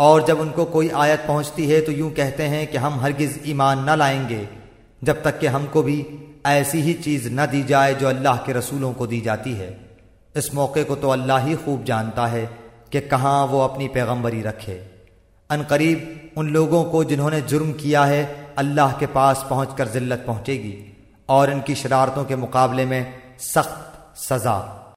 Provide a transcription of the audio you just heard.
اور جب ان کو کوئی آیت پہنچتی ہے تو یوں کہتے ہیں کہ ہم ہرگز ایمان نہ لائیں گے، جب تک کہ ہم کو بھی ایسی ہی چیز نہ دی جائے جو اللہ کے رسولوں کو دی جاتی ہے۔ اس موقع کو تو اللہ ہی خوب جانتا ہے کہ کہاں وہ اپنی پیغمبری رکھے۔ ان قریب ان لوگوں کو جنہوں نے جرم کیا ہے، اللہ کے پاس پہنچ کر ذلت پہنچے گی اور ان کی شرارتوں کے مقابلے میں سخت سزا۔